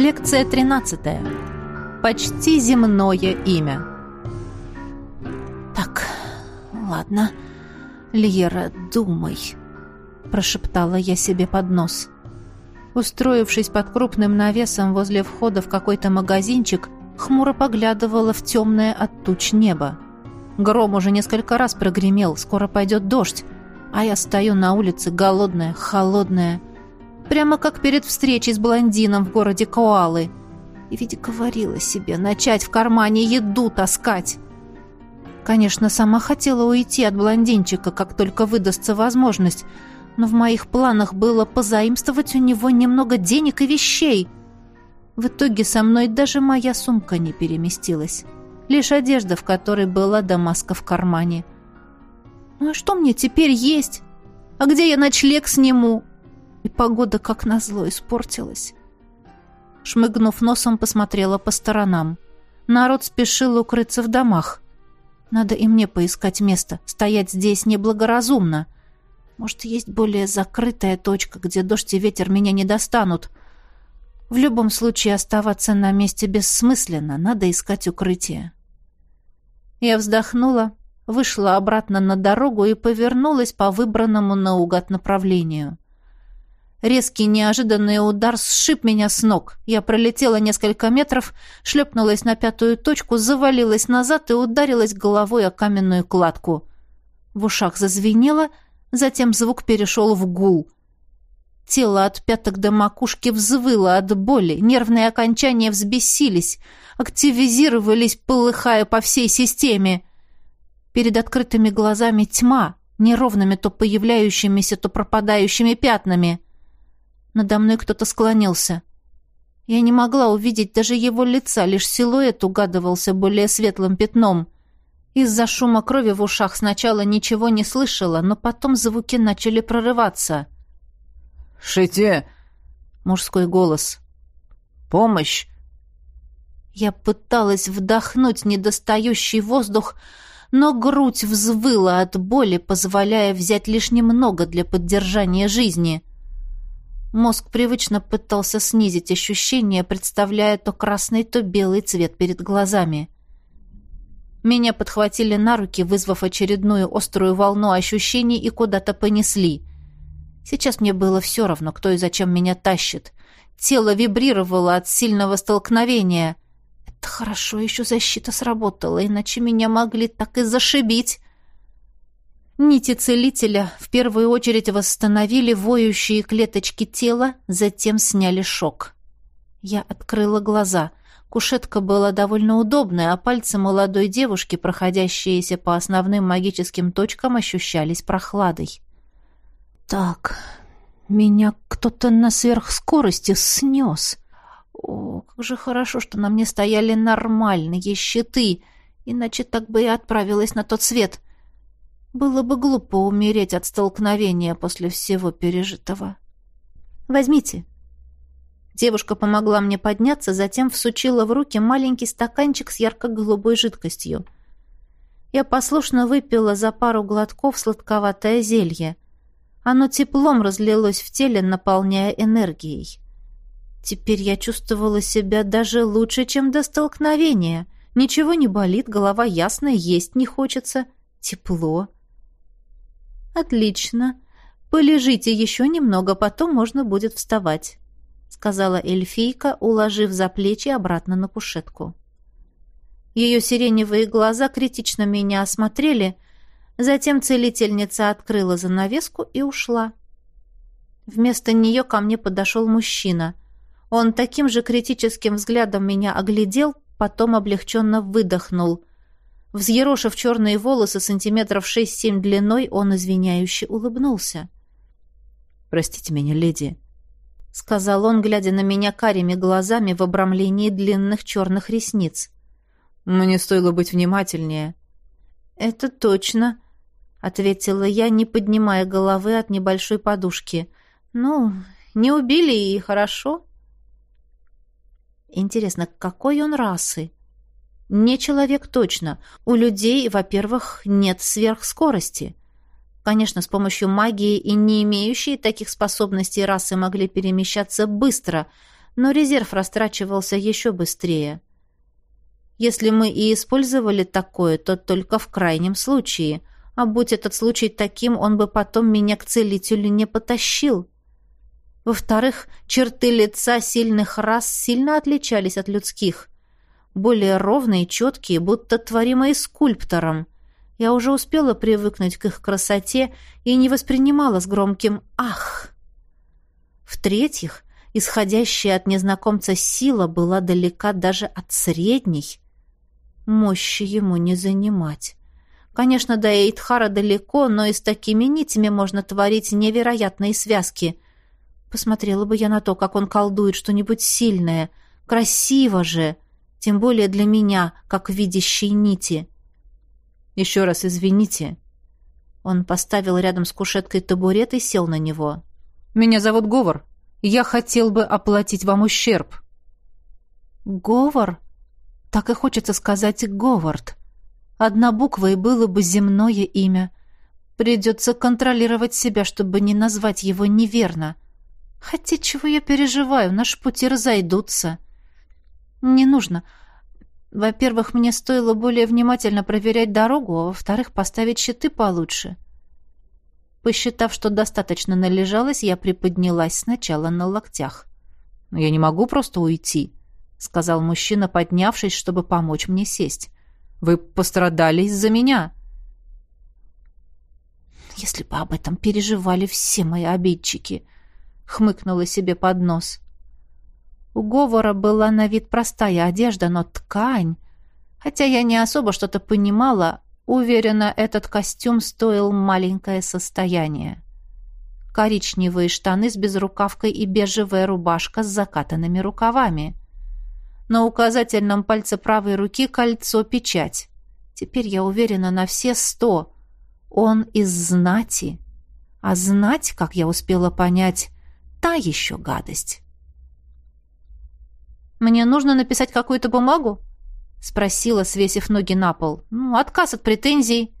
Лекция 13. Почти земное имя. Так, ладно. Льера, думай, прошептала я себе под нос. Устроившись под крупным навесом возле входа в какой-то магазинчик, хмуро поглядывала в темное от туч небо. Гром уже несколько раз прогремел, скоро пойдет дождь, а я стою на улице голодная, холодная, Прямо как перед встречей с блондином в городе Коалы. И ведь говорила себе начать в кармане еду таскать. Конечно, сама хотела уйти от блондинчика, как только выдастся возможность, но в моих планах было позаимствовать у него немного денег и вещей. В итоге со мной даже моя сумка не переместилась. Лишь одежда, в которой была дамаска в кармане. Ну а что мне теперь есть? А где я ночлег сниму? И погода, как назло, испортилась. Шмыгнув носом, посмотрела по сторонам. Народ спешил укрыться в домах. Надо и мне поискать место. Стоять здесь неблагоразумно. Может, есть более закрытая точка, где дождь и ветер меня не достанут. В любом случае оставаться на месте бессмысленно. Надо искать укрытие. Я вздохнула, вышла обратно на дорогу и повернулась по выбранному наугад направлению. Резкий неожиданный удар сшиб меня с ног. Я пролетела несколько метров, шлепнулась на пятую точку, завалилась назад и ударилась головой о каменную кладку. В ушах зазвенело, затем звук перешел в гул. Тело от пяток до макушки взвыло от боли, нервные окончания взбесились, активизировались, полыхая по всей системе. Перед открытыми глазами тьма, неровными то появляющимися, то пропадающими пятнами — надо мной кто-то склонился. Я не могла увидеть даже его лица, лишь силуэт угадывался более светлым пятном. Из-за шума крови в ушах сначала ничего не слышала, но потом звуки начали прорываться. «Шите!» — мужской голос. «Помощь!» Я пыталась вдохнуть недостающий воздух, но грудь взвыла от боли, позволяя взять лишь немного для поддержания жизни. Мозг привычно пытался снизить ощущение, представляя то красный, то белый цвет перед глазами. Меня подхватили на руки, вызвав очередную острую волну ощущений и куда-то понесли. Сейчас мне было все равно, кто и зачем меня тащит. Тело вибрировало от сильного столкновения. Это хорошо, еще защита сработала, иначе меня могли так и зашибить. Нити целителя в первую очередь восстановили воющие клеточки тела, затем сняли шок. Я открыла глаза. Кушетка была довольно удобная, а пальцы молодой девушки, проходящиеся по основным магическим точкам, ощущались прохладой. «Так, меня кто-то на сверхскорости снес. О, как же хорошо, что на мне стояли нормальные щиты, иначе так бы и отправилась на тот свет». Было бы глупо умереть от столкновения после всего пережитого. «Возьмите». Девушка помогла мне подняться, затем всучила в руки маленький стаканчик с ярко-голубой жидкостью. Я послушно выпила за пару глотков сладковатое зелье. Оно теплом разлилось в теле, наполняя энергией. Теперь я чувствовала себя даже лучше, чем до столкновения. Ничего не болит, голова ясная, есть не хочется. Тепло. «Отлично. Полежите еще немного, потом можно будет вставать», — сказала эльфийка, уложив за плечи обратно на кушетку. Ее сиреневые глаза критично меня осмотрели, затем целительница открыла занавеску и ушла. Вместо нее ко мне подошел мужчина. Он таким же критическим взглядом меня оглядел, потом облегченно выдохнул — Взъерошив черные волосы сантиметров шесть-семь длиной, он извиняюще улыбнулся. «Простите меня, леди», — сказал он, глядя на меня карими глазами в обрамлении длинных черных ресниц. «Мне стоило быть внимательнее». «Это точно», — ответила я, не поднимая головы от небольшой подушки. «Ну, не убили и хорошо». «Интересно, какой он расы?» Не человек точно. У людей, во-первых, нет сверхскорости. Конечно, с помощью магии и не имеющие таких способностей расы могли перемещаться быстро, но резерв растрачивался еще быстрее. Если мы и использовали такое, то только в крайнем случае, а будь этот случай таким, он бы потом меня к целителю не потащил. Во-вторых, черты лица сильных рас сильно отличались от людских. Более ровные, четкие, будто творимые скульптором. Я уже успела привыкнуть к их красоте и не воспринимала с громким «ах». В-третьих, исходящая от незнакомца сила была далека даже от средней. Мощи ему не занимать. Конечно, до Эйдхара далеко, но и с такими нитями можно творить невероятные связки. Посмотрела бы я на то, как он колдует что-нибудь сильное. Красиво же! Тем более для меня, как видящей нити. Еще раз извините». Он поставил рядом с кушеткой табурет и сел на него. «Меня зовут Говор. Я хотел бы оплатить вам ущерб». «Говор?» Так и хочется сказать «Говард». Одна буква и было бы земное имя. Придется контролировать себя, чтобы не назвать его неверно. Хотя чего я переживаю, наши пути разойдутся. Не нужно. Во-первых, мне стоило более внимательно проверять дорогу, а во-вторых, поставить щиты получше. Посчитав, что достаточно належалось, я приподнялась сначала на локтях. «Но я не могу просто уйти», — сказал мужчина, поднявшись, чтобы помочь мне сесть. «Вы пострадали из-за меня». «Если бы об этом переживали все мои обидчики», — хмыкнула себе под нос. У Говора была на вид простая одежда, но ткань... Хотя я не особо что-то понимала, уверена, этот костюм стоил маленькое состояние. Коричневые штаны с безрукавкой и бежевая рубашка с закатанными рукавами. На указательном пальце правой руки кольцо-печать. Теперь я уверена на все сто. Он из знати. А знать, как я успела понять, та еще гадость. «Мне нужно написать какую-то бумагу?» — спросила, свесив ноги на пол. «Ну, отказ от претензий».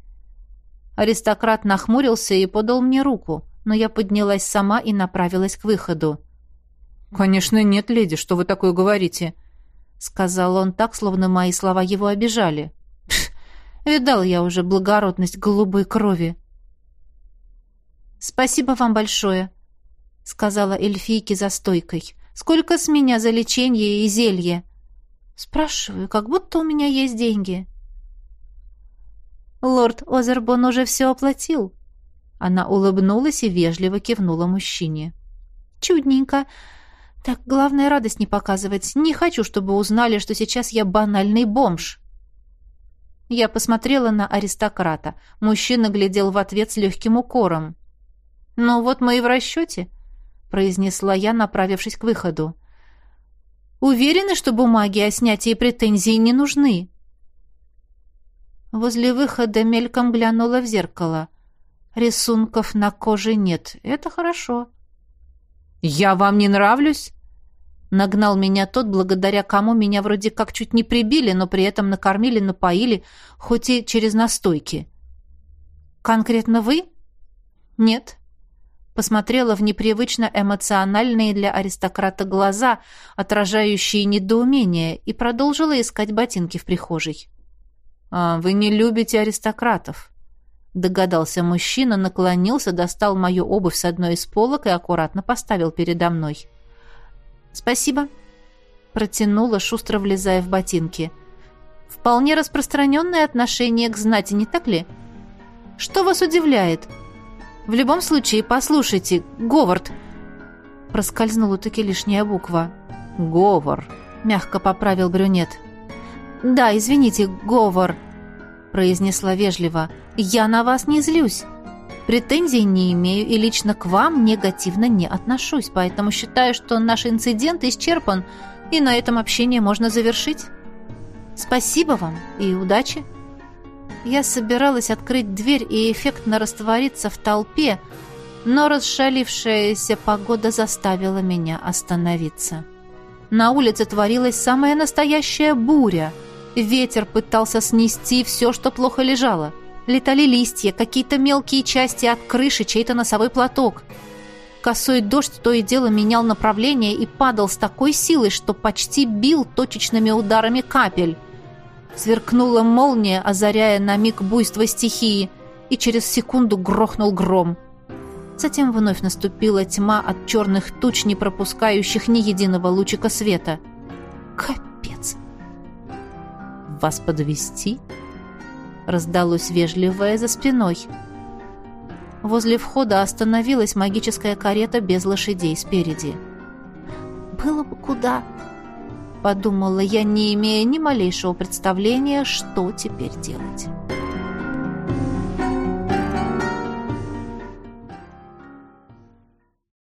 Аристократ нахмурился и подал мне руку, но я поднялась сама и направилась к выходу. «Конечно нет, леди, что вы такое говорите?» — сказал он так, словно мои слова его обижали. «Видал я уже благородность голубой крови». «Спасибо вам большое», — сказала эльфийке за стойкой. Сколько с меня за лечение и зелье? Спрашиваю, как будто у меня есть деньги. Лорд Озербон уже все оплатил. Она улыбнулась и вежливо кивнула мужчине. Чудненько. Так, главное, радость не показывать. Не хочу, чтобы узнали, что сейчас я банальный бомж. Я посмотрела на аристократа. Мужчина глядел в ответ с легким укором. «Ну вот мы и в расчете произнесла я, направившись к выходу. Уверены, что бумаги о снятии претензий не нужны? Возле выхода мельком глянула в зеркало. Рисунков на коже нет. Это хорошо. Я вам не нравлюсь? Нагнал меня тот, благодаря кому меня вроде как чуть не прибили, но при этом накормили, напоили, хоть и через настойки. Конкретно вы? Нет посмотрела в непривычно эмоциональные для аристократа глаза, отражающие недоумение, и продолжила искать ботинки в прихожей. «А вы не любите аристократов?» Догадался мужчина, наклонился, достал мою обувь с одной из полок и аккуратно поставил передо мной. «Спасибо», — протянула, шустро влезая в ботинки. «Вполне распространенное отношение к знати, не так ли? Что вас удивляет?» В любом случае, послушайте, Говард. Проскользнула таки лишняя буква. Говор, мягко поправил брюнет. Да, извините, Говор, произнесла вежливо. Я на вас не злюсь. Претензий не имею и лично к вам негативно не отношусь, поэтому считаю, что наш инцидент исчерпан, и на этом общение можно завершить. Спасибо вам и удачи. Я собиралась открыть дверь и эффектно раствориться в толпе, но расшалившаяся погода заставила меня остановиться. На улице творилась самая настоящая буря. Ветер пытался снести все, что плохо лежало. Летали листья, какие-то мелкие части от крыши, чей-то носовой платок. Косой дождь то и дело менял направление и падал с такой силой, что почти бил точечными ударами капель. Сверкнула молния, озаряя на миг буйство стихии, и через секунду грохнул гром. Затем вновь наступила тьма от черных туч, не пропускающих ни единого лучика света. Капец! «Вас подвести? раздалось вежливое за спиной. Возле входа остановилась магическая карета без лошадей спереди. «Было бы куда», — подумала я, не имея ни малейшего представления, что теперь делать.